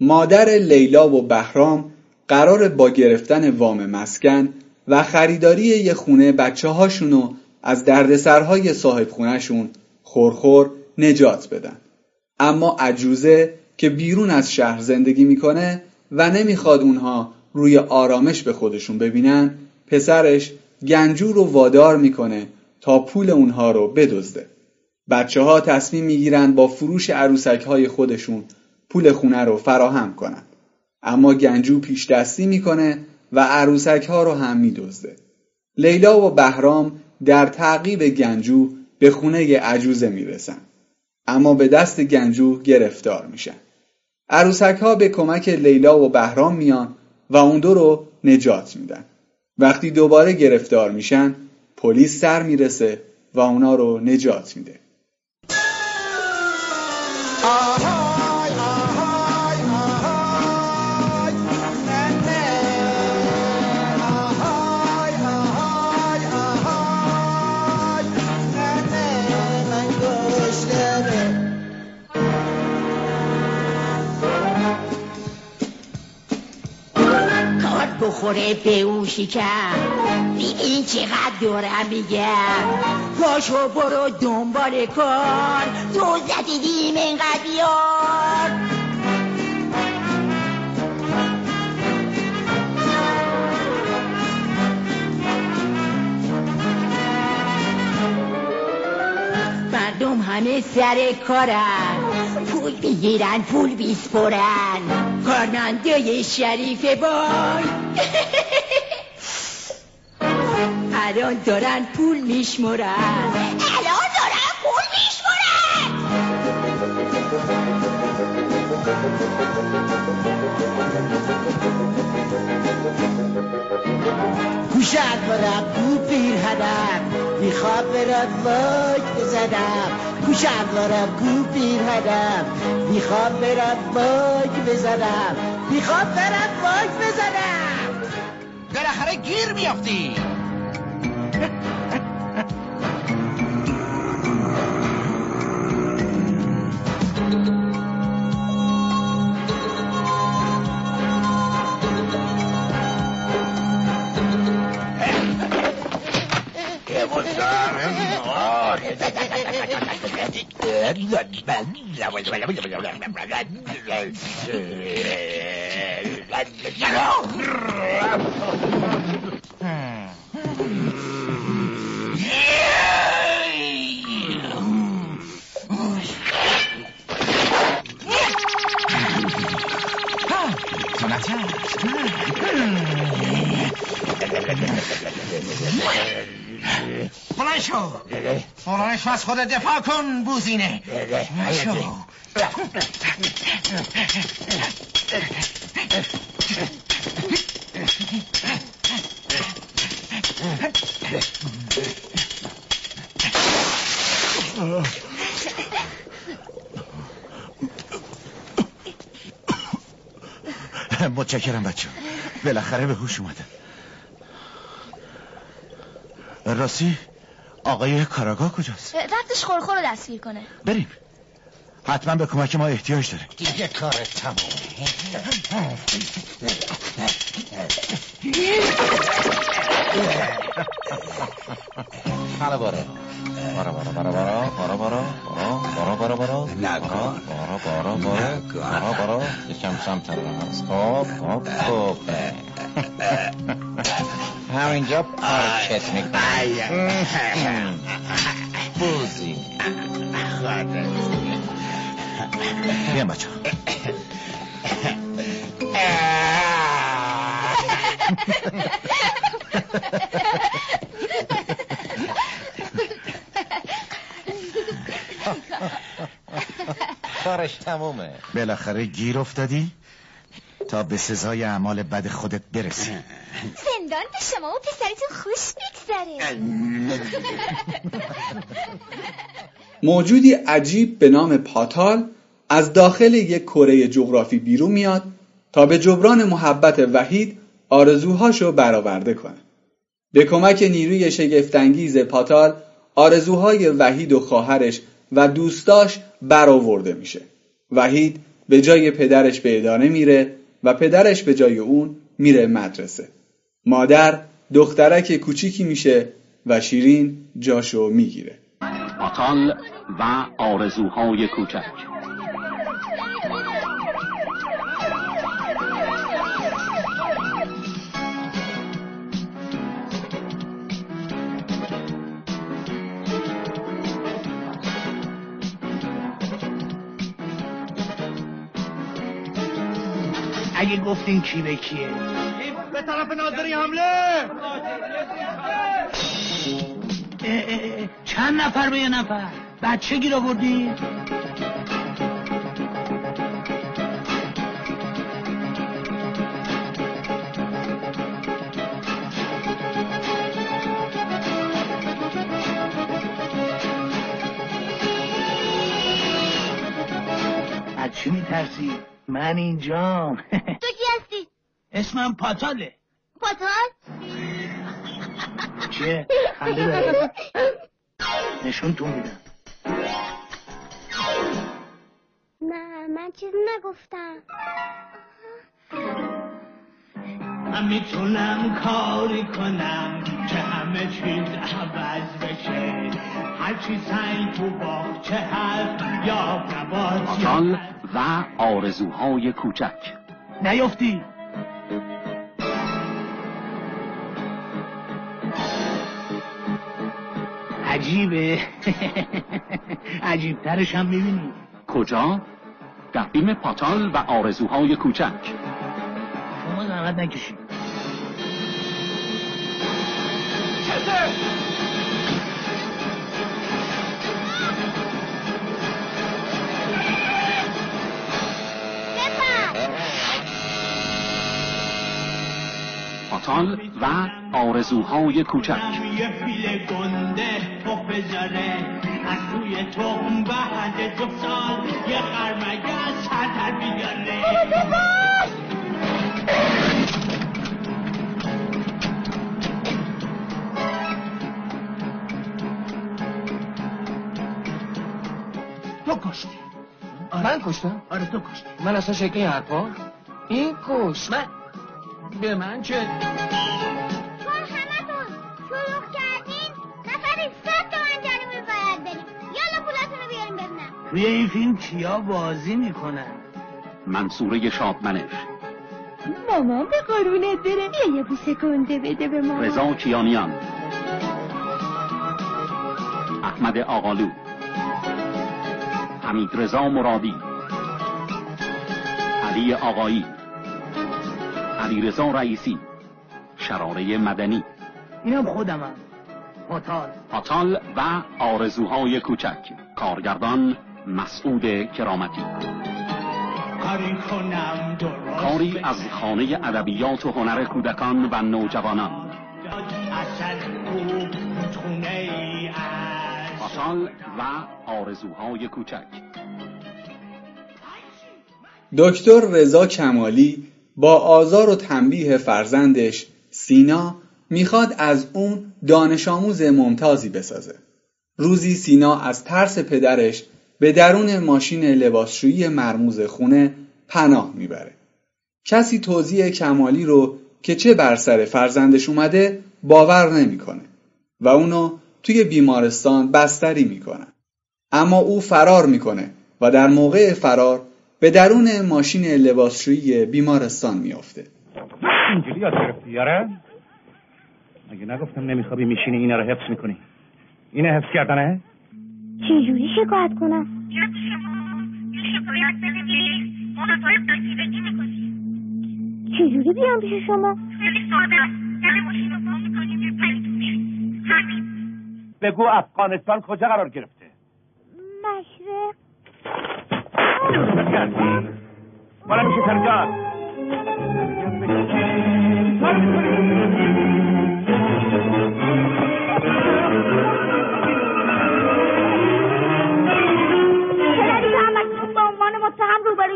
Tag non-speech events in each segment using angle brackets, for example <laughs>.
مادر لیلا و بهرام قرار با گرفتن وام مسکن و خریداری یه خونه بچه هاشونو از دردسرهای صاحب خونهشون خورخور نجات بدن. اما عجوزه که بیرون از شهر زندگی می‌کنه و نمی‌خواد اونها روی آرامش به خودشون ببینن پسرش گنجور رو وادار می‌کنه تا پول اونها رو بدزده. بچه ها تصمیم می‌گیرن با فروش عروسک های خودشون پول خونه رو فراهم کنن. اما گنجو پیش دستی می‌کنه و عروسک ها رو هم میدزده. لیلا و بهرام در تعقیب گنجو به خونه عجوزه می‌رسن. اما به دست گنجو گرفتار میشن. عروسک ها به کمک لیلا و بهرام میان و اون دو رو نجات میدن. وقتی دوباره گرفتار میشن پلیس سر می‌رسه و اونا رو نجات میده. بخوره به اون شکم. این چقدر دارم میگم. پاشو برو دنبال کار. تو زدیدیم اینقدر بیار. مردم همه سر کارن. پول بگیرن پول بیسپرن. کارمندای شریف بای <laughs> الان دارن پول میشمرن. الان دارن پول میشمرن. گوشت برم دو پیر هدم می‌خواد برد واک بزنم گوشت برم گو پیر هدم می‌خواد برد واک بزنم. می‌خواد برد واک بزنم. بالاخره گیر میافتی. Sonata. بلند شو. بلند شو از خود دفاع کن بوزینه. بلند متشکرم بچه بالاخره به هوش اومده راستی آقای کاراگاه کجاست؟ رفتش خورخور رو دستگیر کنه. بریم. حتما به کمک ما احتیاج داره. دیگه کار تموم حالا برو. برو برو برو برو. برو برو برو. برو برو برو. نگار برو برو برو برو. برو یکم سمت راست. خب خب خوب همینجا پارکت می‌کنم بوزی بیا بچه کارش تمومه بالاخره گیر افتادی تا به سزای اعمال بد خودت برسی زندان به شما و پسرتون خوش <laughs> موجودی عجیب به نام پاتال از داخل یک کره جغرافی بیرون میاد تا به جبران محبت وحید آرزوهاشو برآورده کنه. به کمک نیروی شگفتانگیز پاتال آرزوهای وحید و خواهرش و دوستاش برآورده میشه. وحید به جای پدرش به اداره میره و پدرش به جای اون میره مدرسه. مادر دخترک کوچیکی میشه و شیرین جاشو می‌گیره. آتال و آرزوهای کوچک اگه گفتین کی به کیه به طرف ناظری حمله چند نفر به یه نفر بچه گیر آوردی از چی میترسی؟ من اینجام؟ <laughs> اسمم پاتاله. پاتال؟ چیه؟ خنده داره. نشون تو میدم. نه من چیزی نگفتم. من می‌تونم کاری کنم که همه چیز عوض بشه. هرچی سنگ تو باغچه هست یا نبات و آرزوهای کوچک. نیفتی. عجیبه. <laughs> عجیبترش هم می‌بینی. کجا؟ در فیلم پاتال و آرزوهای کوچک. شما زحمت نکشید. آتال و آرزوهای کوچک. یه فیل گنده تخم بذاره. از توی تخم بعد دو سال یه خرمگه سر بیاره تو کشتی. من کشتم؟ آره تو کشتی. من اصلا شکلی حرفا؟ این کش من؟ به من چه؟ توی این فیلم کیا بازی می‌کنن؟ منصوره شادمنش مامان به قرونت بره بیا یه بوسه گنده بده به مامان رضا کیانیان. احمد آقالو. حمید رضا مرادی. علی آقایی. علی رضا رئیسی. شراره مدنی. اینم خودمم. پاتال آتال و آرزوهای کوچک. کارگردان مسعود کرامتی. کاری از خانه ادبیات و هنر کودکان و نوجوانان. آتال و آرزوهای کوچک. دکتر رضا کمالی با آزار و تنبیه فرزندش سینا می‌خواد از اون دانش آموز ممتازی بسازه. روزی سینا از ترس پدرش به درون ماشین لباسشویی مرموز خونه پناه می‌بره. کسی توضیح کمالی رو که چه بر سر فرزندش اومده باور نمی‌کنه و اونو توی بیمارستان بستری می‌کنن. اما او فرار می‌کنه و در موقع فرار به درون ماشین لباسشویی بیمارستان میافته. اینجوری یاد گرفتی آره مگه نگفتم نمیخوابی میشینی اینا رو حفظ می‌کنی اینه حفظ کردنه چجوری شکایت کنم؟ چجوری بیام پیش شما؟ خیلی ساده بگو افغانستان کجا قرار گرفته؟ مشرق. بالا میشه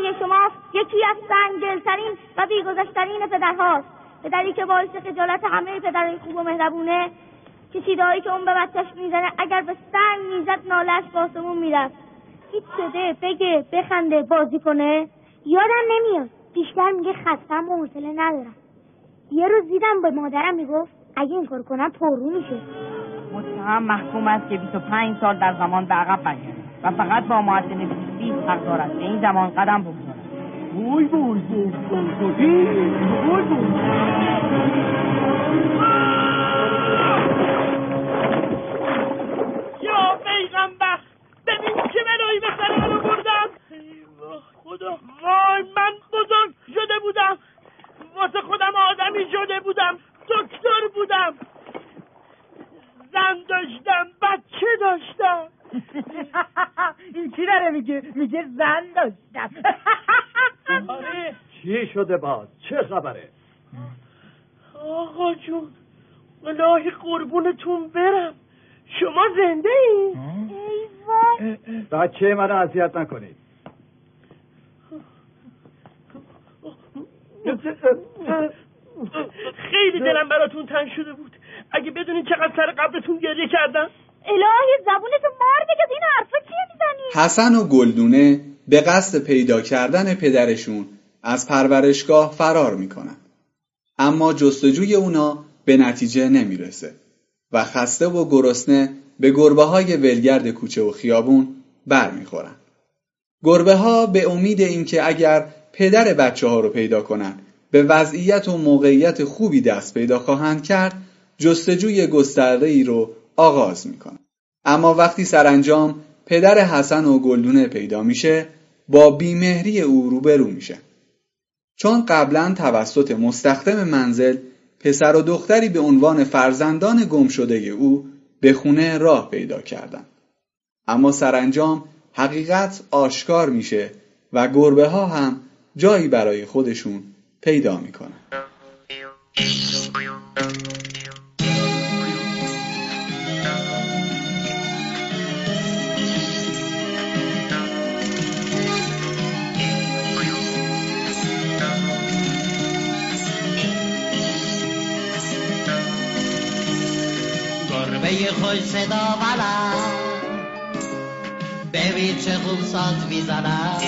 روبروی شماست یکی از سنگدلترین و بیگذشترین پدرهاست. پدری که باعث خجالت همه پدرهای خوب و مهربونه که که اون به بچهش می‌زنه اگر به سنگ می‌زد نالش به آسمون می‌رفت. هیچ شده بگه بخنده بازی کنه یادم نمیاد. بیشتر میگه خستم و حوصله ندارم. یه روز دیدم به مادرم می‌گفت اگه این کار کنم پررو میشه. متهم محکوم است که 25 سال در زمان به عقب و فقط با معدل 20 حق دارد به این زمان قدم بگذارد وای وای وای وای وای وای. یا پیغمبر ببین چه بلایی به سر من آوردم. خدا وای من بزرگ شده بودم. واسه خودم آدمی شده بودم. دکتر بودم. زن داشتم بچه داشتم. <laughs> این چی داره میگه؟ میگه زن داشتم. آره. چی شده باز چه خبره؟ آقا جون الهی قربونتون برم. شما زنده ای؟ ای وای. بچه منو اذیت نکنید. خیلی دلم براتون تنگ شده بود. اگه بدونین چقدر سر قبلتون گریه کردم. الهی زبونتو مار بگز این حرفا چیه می‌زنی؟ حسن و گلدونه به قصد پیدا کردن پدرشون از پرورشگاه فرار می‌کنن. اما جستجوی اونا به نتیجه نمی‌رسه و خسته و گرسنه به گربه های ولگرد کوچه و خیابون برمیخورن. گربه ها به امید اینکه اگر پدر بچه ها رو پیدا کنن به وضعیت و موقعیت خوبی دست پیدا خواهند کرد جستجوی گسترده ای رو آغاز می‌کنن اما وقتی سرانجام پدر حسن و گلدونه پیدا میشه با بیمهری او روبرو میشه چون قبلا توسط مستخدم منزل پسر و دختری به عنوان فرزندان گم شده او به خونه راه پیدا کردند. اما سرانجام حقیقت آشکار میشه و گربه ها هم جایی برای خودشون پیدا می‌کنن. خوش صدا بلد ببین چه خوب ساز می‌زند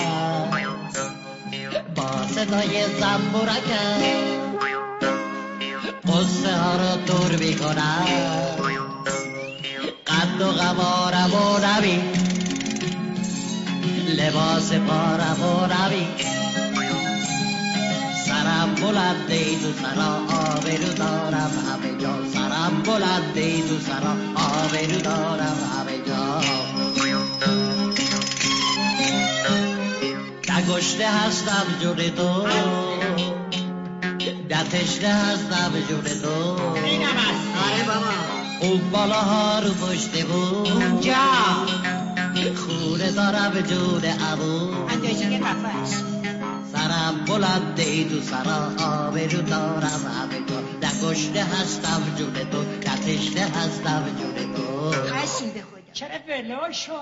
با صدای زنبورکه قصه ها رو دور می‌کند قد و قوارم و نبی لباس پارم و نبی سرم بلنده ای تو سرا آبرو دارم همه جا سرم بلنده ای تو سرا آبرو دارم همه جا نگشته هستم جون تو نتشته هستم جون تو آره بابا اون بالاها رو پشت بود اونجا خونه دارم جون ابو ای تو سرا آبرو دارم همه جا نگشته هستم جون تو نتشته هستم جون تو. به خدا. چرا بلا شو؟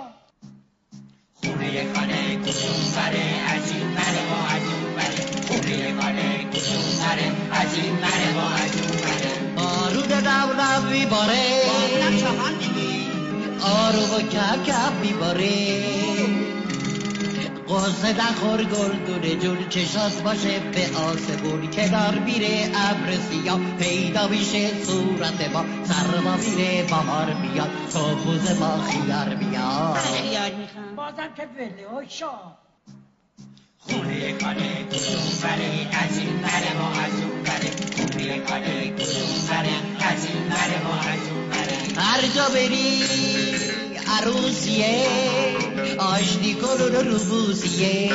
خونه خانه کدوم بره از این بره با از اون بره خونه خانه کدوم بره از این بره با از اون بره. بارود دولم میباره. بارونم چهان دیگی آروم و کم کم میباره. قصه نخور گلدون جون چشات باشه به آسمون. کنار میره ابر سیاه پیدا میشه صورت ما. سرما میره بهار میاد تو بوز ما خیار میاد. بازم که بلا شو خونه خانه کدوم بره از این بره با از اون بره. خونه خانه کدوم بره از این بره با از اون بره. هر جا بری عروسیه آشتی کن و روبوسیه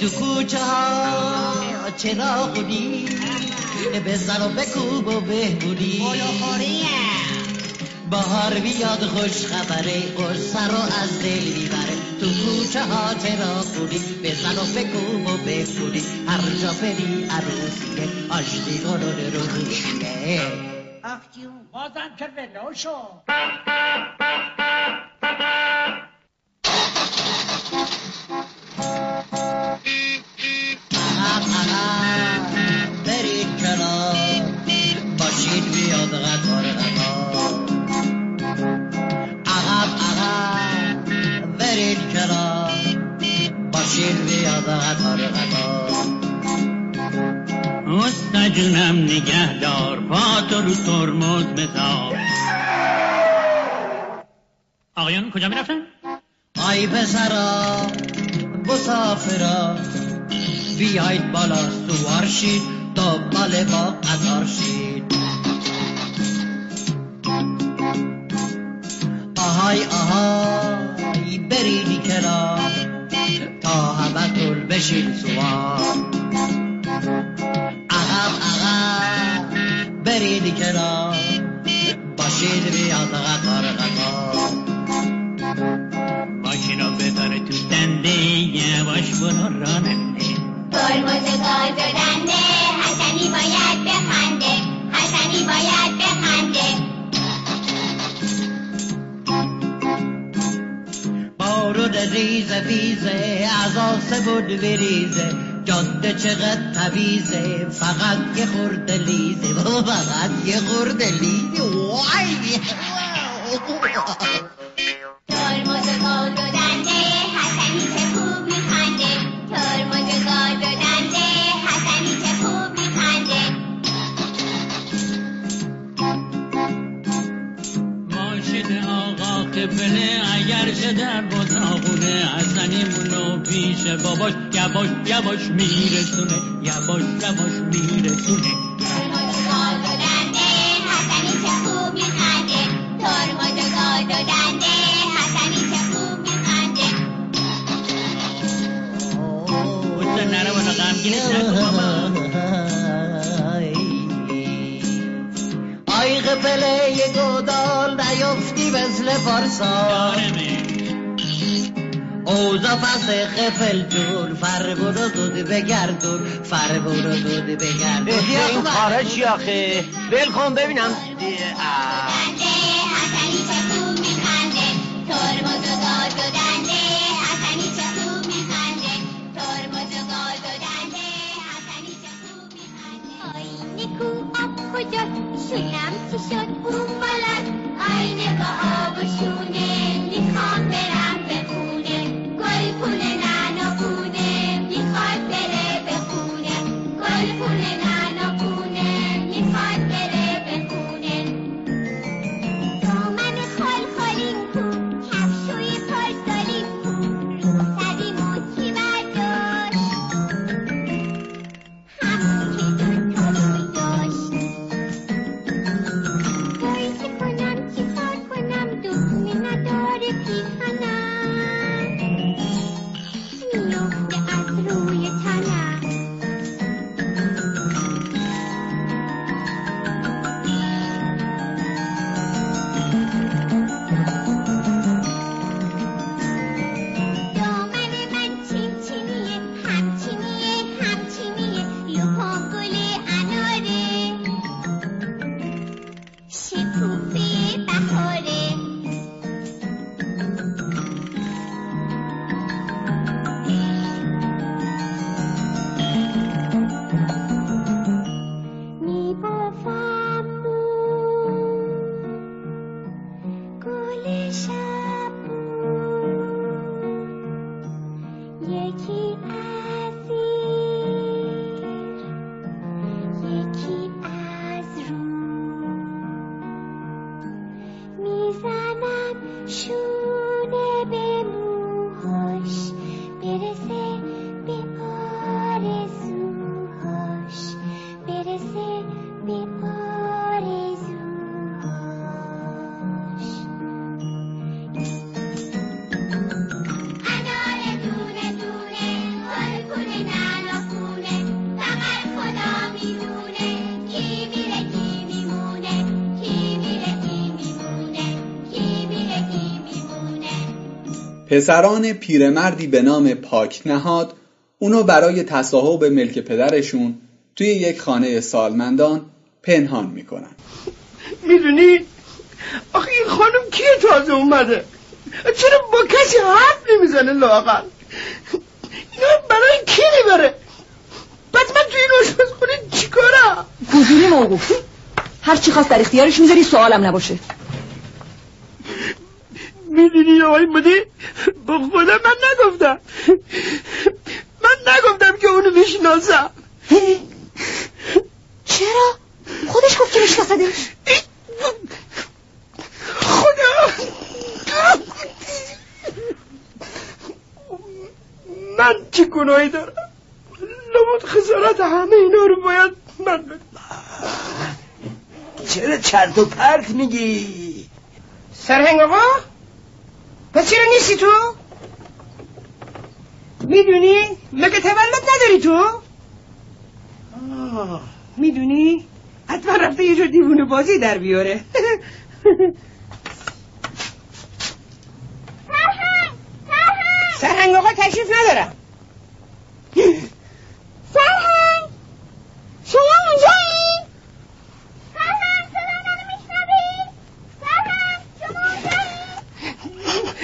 تو کوچه ها چراغونی بزن و بکوب و بهبونی بهار بیاد خوش خبره قصه رو از دل می‌بره. تو کوچه ها چراغونی بزن و بکوب و بهبونی هر جا بری عروسیه آشتی کن و روبوسیه جون بازم که بلا شو برید کنار باشید بیاد قطار قطار عقب عقب برید کنار باشید بیاد استجونم نگهدار پاتو رو ترمز بذار. آقایان کجا می‌رفتن؟ آی پسرا مسافرا بیایید بالا سوار شید دنبال با قطار شید. آهای آهای بریدی کنار تا همه طول بشین سوار. بریدی کنار باشید بیاد قطار قطار ماشینو ببره تو دنده یواش برو راننده ترمز گاز دنده حسنی باید بخنده حسنی باید بخنده. بارود ریز ویزه از آسه بود بریزه. جاده چقدر تویزه فقط یه خورده لیزه. فقط یه خورده لیزه. وای. ترمز گاز و دنده حسنی چه خوب میخنده. ترمز گاز و دنده حسنی چه خوب میخنده. ماشین آقا قبله اگر چه در بطاقونه پیش باباش یواش یواش میرسونه یواش یواش میرسونه آی قبله گودال نیفتی مثل پارسال اوزا پس قفل جور فر برو دود بگردون فر برو دود بگردون این کارا چی آخه ول کن ببینم کجاست شونم چی شد اون بالاست آینه با آب و شونه پسران پیرمردی به نام پاک نهاد اونو برای تصاحب ملک پدرشون توی یک خانه سالمندان پنهان می‌کنن. می‌دونی؟ آخه این خانم کیه تازه اومده؟ چرا با کسی حرف نمی‌زنه لاغر اینا برای کی می‌بره؟ بعد من توی این آشپزخونه چیکارم؟ فضولی موقوف هر چی خواست در اختیارش می‌ذاری سوالم نباشه. ببین آقای مدی با خدا من نگفتم. من نگفتم که اونو می‌شناسم. چرا؟ خودش گفت که میشناسدش. خدا. من چه گناهی دارم؟ لابد خسارت همه اینا رو باید من چرا چرت و پرت میگی؟ سرهنگ آقا؟ پس چرا نیستی تو؟ می‌دونی مگه تولد نداری تو؟ آه، می‌دونی؟ حتما رفته یه جور دیوونه بازی در بیاره. <laughs> سرهنگ آقا تشریف ندارم سرهنگ شما اونجایی سرهنگ صدای منو میشنوی سرهنگ شما اونجایی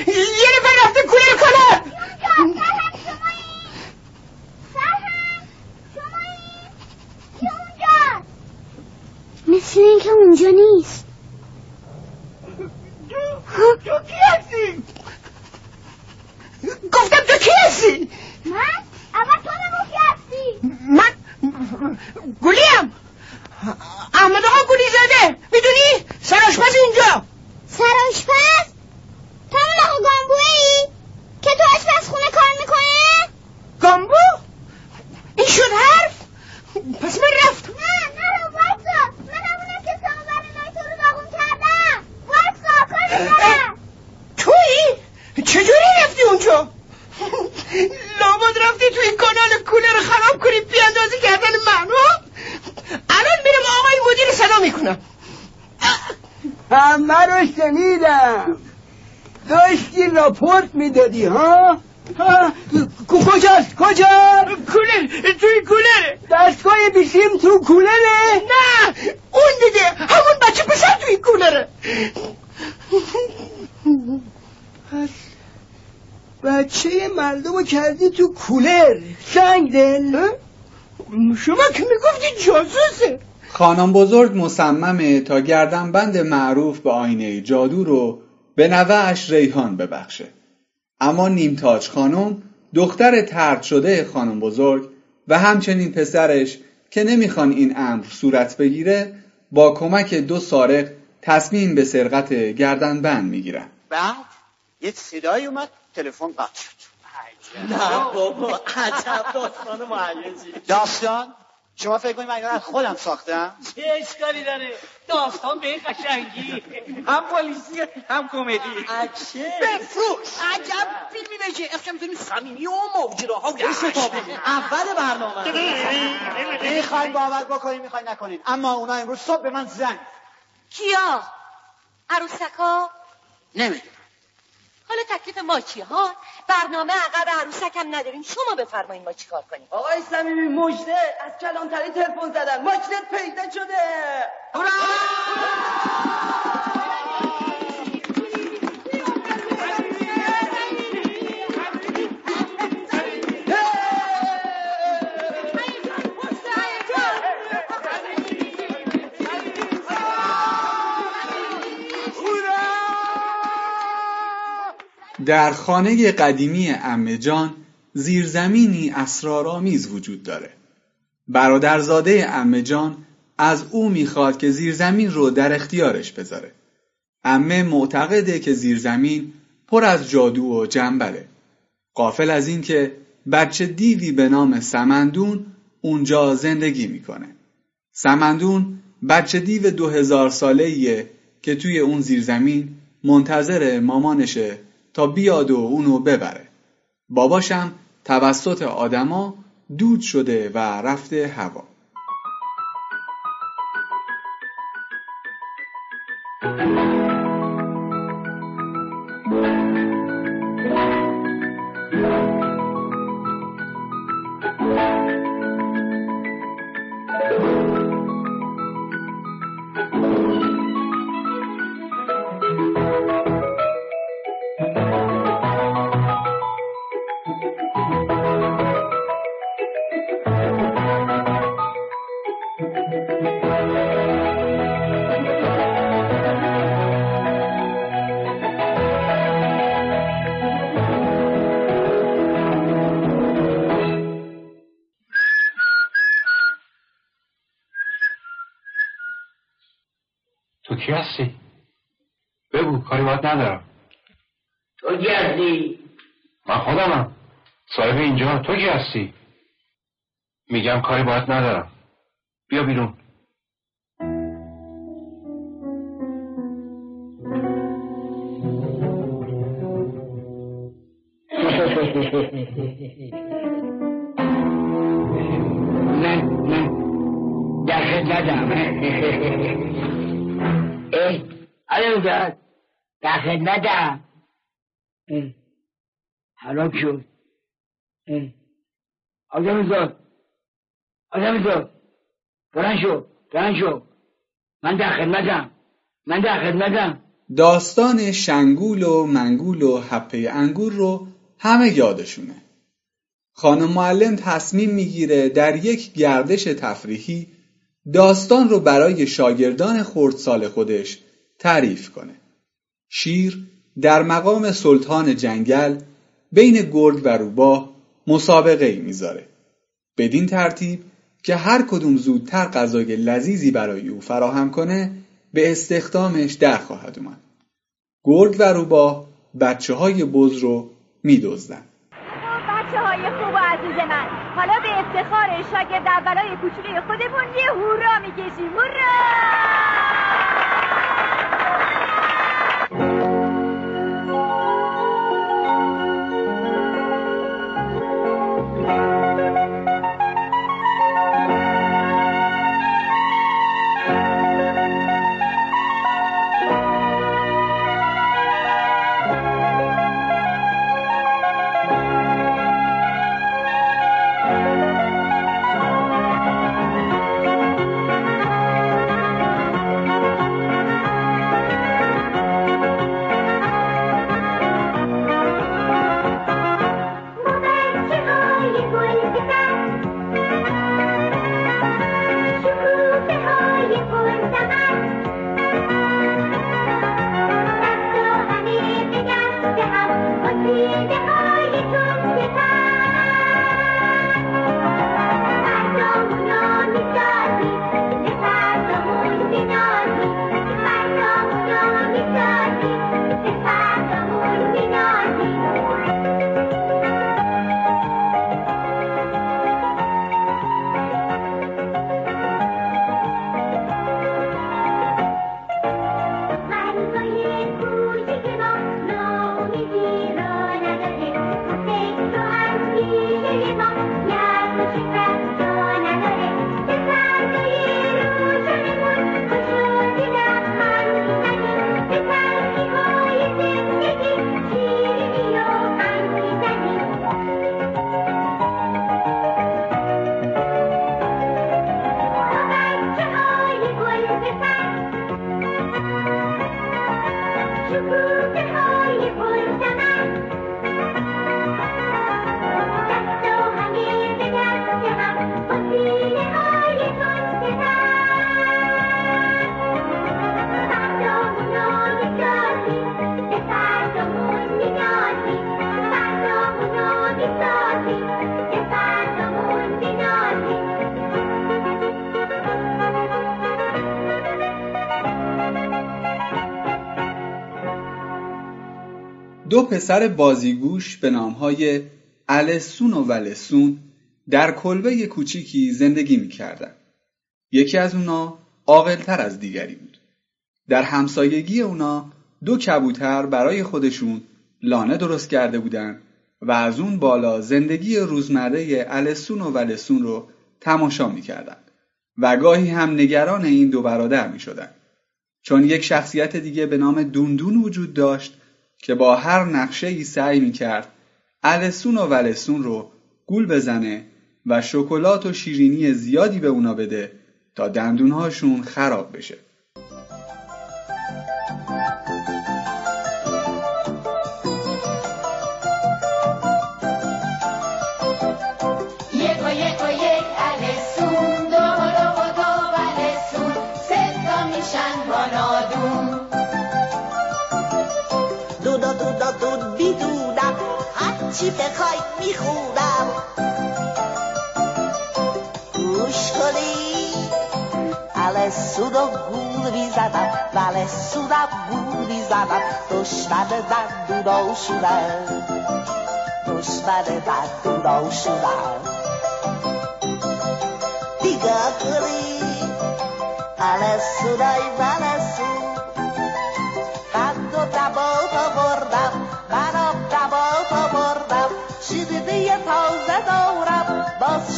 یه نفر رفته کولر کنم سرهنگ شمایی سرهنگ شمایی کی اونجا مثل اینکه اونجا نیست تو کی هستی گفتم تو کی هستی من اول تو بگو کی هستی من گلیم احمد آقا گلی زده می‌دونی سراشپز اینجا سرآشپز تو همون آقا گامبوه ای که تو آشپزخونه کار می‌کنه گامبو این شد حرف پس من رفت نه نه وایسا من همونم که سامور نای تو رو داغون کردم وایسا کاری دارم تویی چجوری رفتی اونجا؟ لابد رفتی توی کانال کولر خراب کنی بیاندازی کردن منو؟ الان میرم آقای مدیر صدا می‌کنم. همه رو شنیدم. داشتی راپورت می‌دادی ها؟ کجاست؟ کجا؟ کولر توی کولر. دستگاه بیسیم تو کولره؟ نه اون دیگه همون بچه پسر توی کولره. بچه مردم رو کردی تو کولر. سنگ دل. شما که می‌گفتی جاسوسه. خانم بزرگ مصممه تا گردنبند معروف به آینه جادو رو به نوهش ریحان ببخشه. اما نیمتاج خانم دختر ترد شده خانم بزرگ و همچنین پسرش که نمی‌خوان این امر صورت بگیره با کمک دو سارق تصمیم به سرقت گردنبند می‌گیرن. بعد یه صدایی اومد. تلفن قطع شد. نه بابا عجب داستان معیزی داستان؟ شما فکر کنید من اینا خودم ساختم؟ چه اشکالی داره؟ داستان به این قشنگی. هم پلیسی هم کمدی. اچه بفروش. عجب فیلمی بشه. اخشم می‌تونی صمیمی و موجراها و اول برنامه. می‌خواین باور بکنید می‌خواین نکنید اما اونا امروز صبح به من زنگ. کیا؟ عروسکا؟ نمی‌دونم. حالا تکلیف ما چیه؟ ها؟ برنامه عقب عروسک هم نداریم. شما بفرمایید ما چیکار کنیم؟ آقای صمیمی مجده از کلانتری تلفن زدن. ماشینت پیدا شده. در خانه قدیمی امه جان زیرزمینی اسرارآمیز وجود داره. برادرزاده امه جان از او می‌خواد که زیرزمین رو در اختیارش بذاره. امه معتقده که زیرزمین پر از جادو و جنبله. قافل از این که بچه دیوی به نام سمندون اونجا زندگی می‌کنه. سمندون بچه دیو دو هزار ساله که توی اون زیرزمین منتظر مامانشه تا بیاد و اونو ببره. باباشم توسط آدما دود شده و رفته هوا. تو ندارم. تو گردی من خودمم. صاحب اینجا. تو کی هستی؟ میگم کاری باید ندارم. بیا بیرون. اه، حرام شد. آدم زاد آدم زاد بلند شو. بلند شو. من در خدمتم. من در خدمتم. داستان شنگول و منگول و حپه انگور رو همه یادشونه. خانم معلم تصمیم می‌گیره در یک گردش تفریحی داستان رو برای شاگردان خردسال خودش تعریف کنه. شیر در مقام سلطان جنگل بین گرگ و روباه مسابقه ای می‌ذاره. بدین ترتیب که هر کدوم زودتر غذای لذیذی برای او فراهم کنه به استخدامش در خواهد اومد. گرگ و روباه بچه های بز رو میدزدن. بچه های خوب و عزیز من حالا به افتخار شاگرد اولای کوچولوی خودمون یه هورا می‌کشیم هورا دو پسر بازیگوش به نامهای السون و ولسون در کلبه کوچیکی زندگی می‌کردند. یکی از اونا عاقلتر از دیگری بود. در همسایگی اونا دو کبوتر برای خودشون لانه درست کرده بودند و از اون بالا زندگی روزمره السون و ولسون رو تماشا می‌کردند و گاهی هم نگران این دو برادر می‌شدند. چون یک شخصیت دیگه به نام دوندون وجود داشت که با هر نقشه ای سعی می کرد السون و ولسون رو گول بزنه و شکلات و شیرینی زیادی به اونا بده تا دندونهاشون خراب بشه. هرچی بخوای می‌خونم گوش کنی؟ ال سودو گول بیزدم ولی سودم گول بیزدم دشمن دندوناشونم دشمن بد دورا شدم دیگه کنی ملسون قند و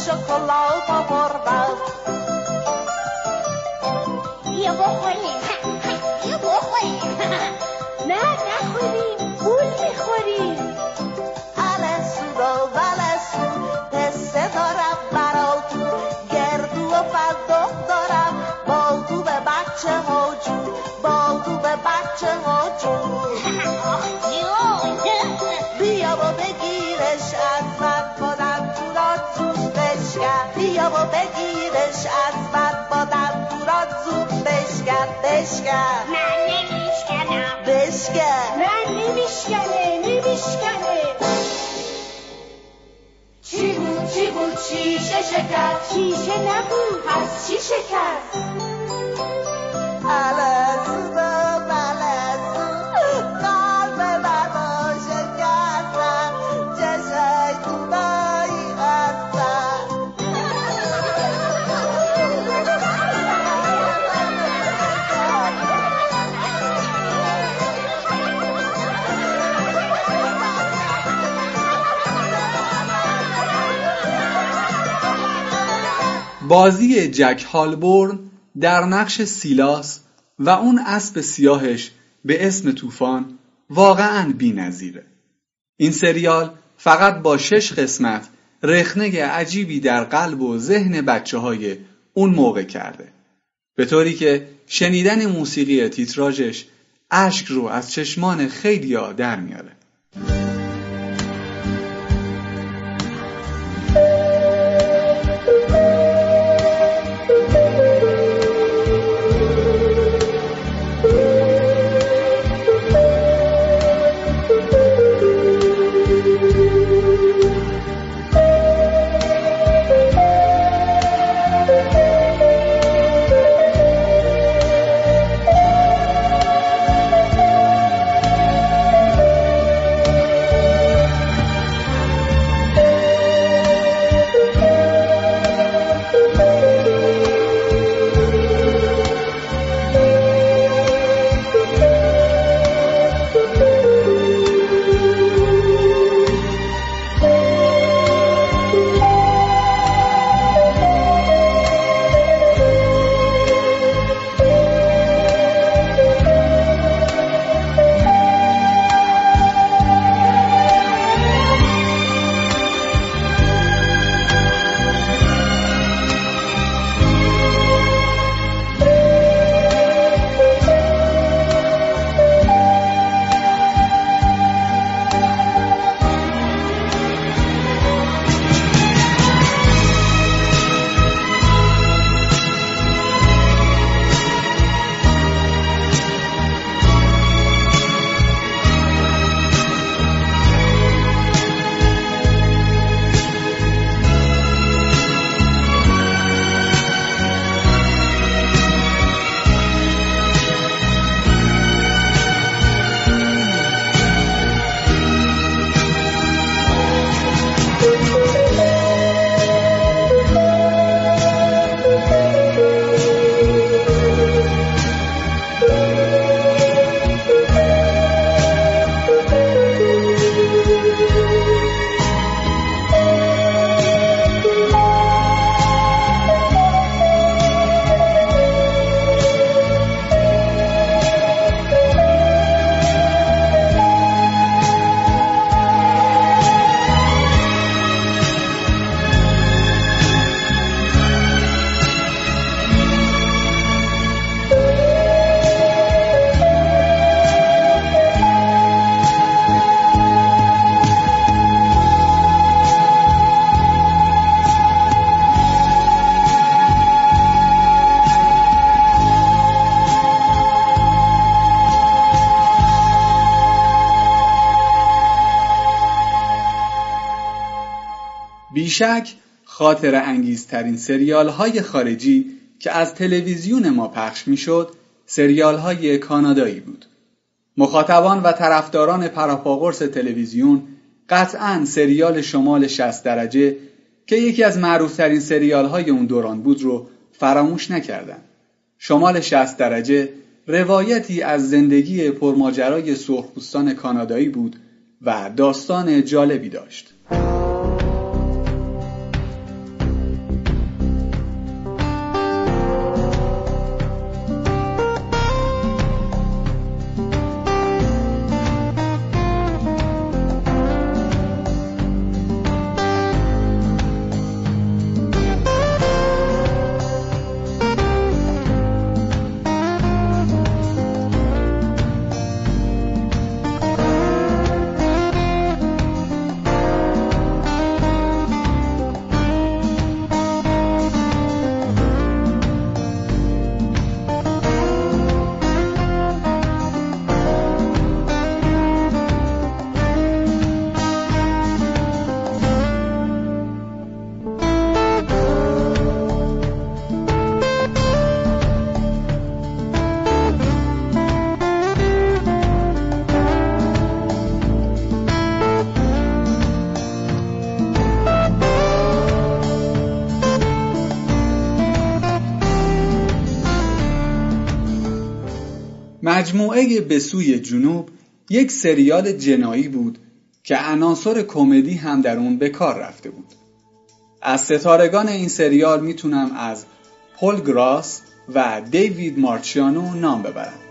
شکلات آوردم بیا بخوریم بیا بخوریم نه نخوریم پول می‌خوریم السون و ولسون پسته دارم براتون گردو و فندق دارم با تو به بچه ها جون با تو به بچه ها جون بیا و بگیرش از من و بگیرش از من بادم تورات زود بشکن بشکن. من نمیشکنم. بشکن. من نمیشکنه نمیشکنه. چی بود چی بود شیشه شکر شیشه نبود. پس چی شکر بازی جک هالبورن در نقش سیلاس و اون اسب سیاهش به اسم طوفان واقعا بی‌نظیره. این سریال فقط با شش قسمت رخنه عجیبی در قلب و ذهن بچه های اون موقع کرده. به طوری که شنیدن موسیقی تیتراژش اشک رو از چشمان خیلیا در میاره. بیشک خاطر انگیزترین سریال های خارجی که از تلویزیون ما پخش می‌شد سریال های کانادایی بود. مخاطبان و طرفداران پراپاگورس تلویزیون قطعا سریال شمال 60 درجه که یکی از معروفترین سریال های اون دوران بود رو فراموش نکردن. شمال 60 درجه روایتی از زندگی پرماجرای سرخپوستان کانادایی بود و داستان جالبی داشت. مجموعه به سوی جنوب یک سریال جنایی بود که عناصر کمدی هم در اون به کار رفته بود. از ستارگان این سریال می‌تونم از پل گراس و دیوید مارچیانو نام ببرم.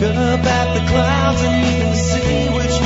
Look up at the clouds and you can see which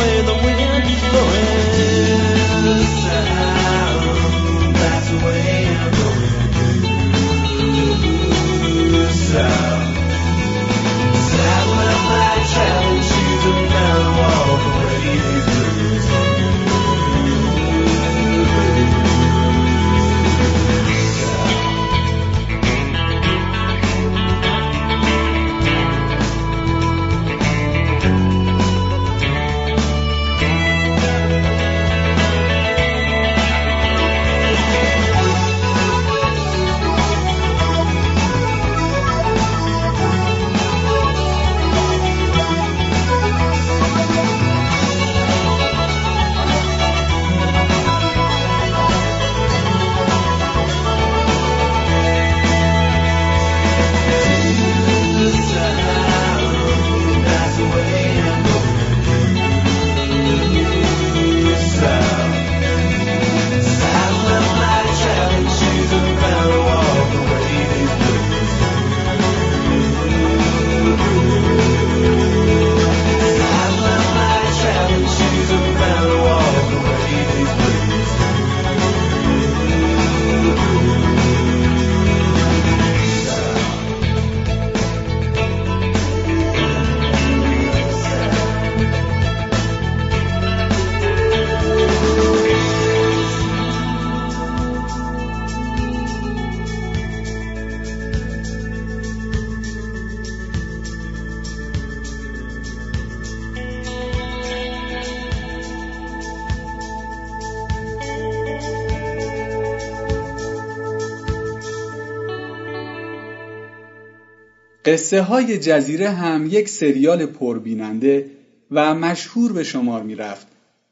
قصه های جزیره هم یک سریال پربیننده و مشهور به شمار می رفت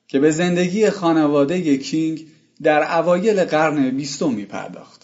که به زندگی خانواده کینگ در اوایل قرن بیستم می پرداخت.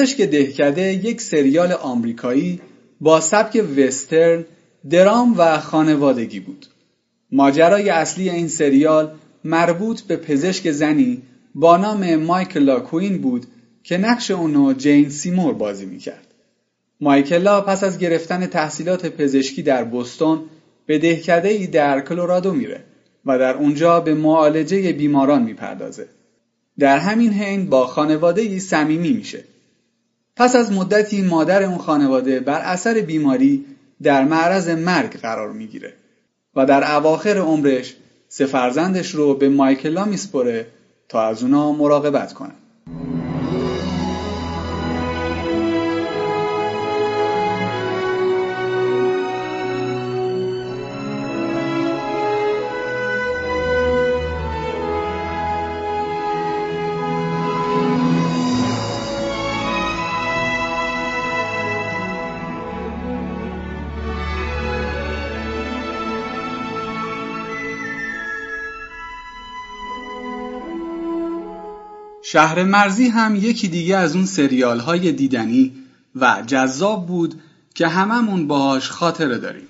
پزشک دهکده یک سریال آمریکایی با سبک وسترن، درام و خانوادگی بود. ماجرای اصلی این سریال مربوط به پزشک زنی با نام مایکلا کوین بود که نقش اونو جین سیمور بازی می‌کرد. مایکلا پس از گرفتن تحصیلات پزشکی در بوستون به دهکده ای در کلرادو میره و در اونجا به معالجه بیماران می‌پردازه. در همین حین با خانواده ای صمیمی میشه. پس از مدتی مادر اون خانواده بر اثر بیماری در معرض مرگ قرار می‌گیره و در اواخر عمرش سه فرزندش رو به مایکلا میسپره تا از اونا مراقبت کنه. شهر مرزی هم یکی دیگه از اون سریال های دیدنی و جذاب بود که هممون باهاش خاطره داریم.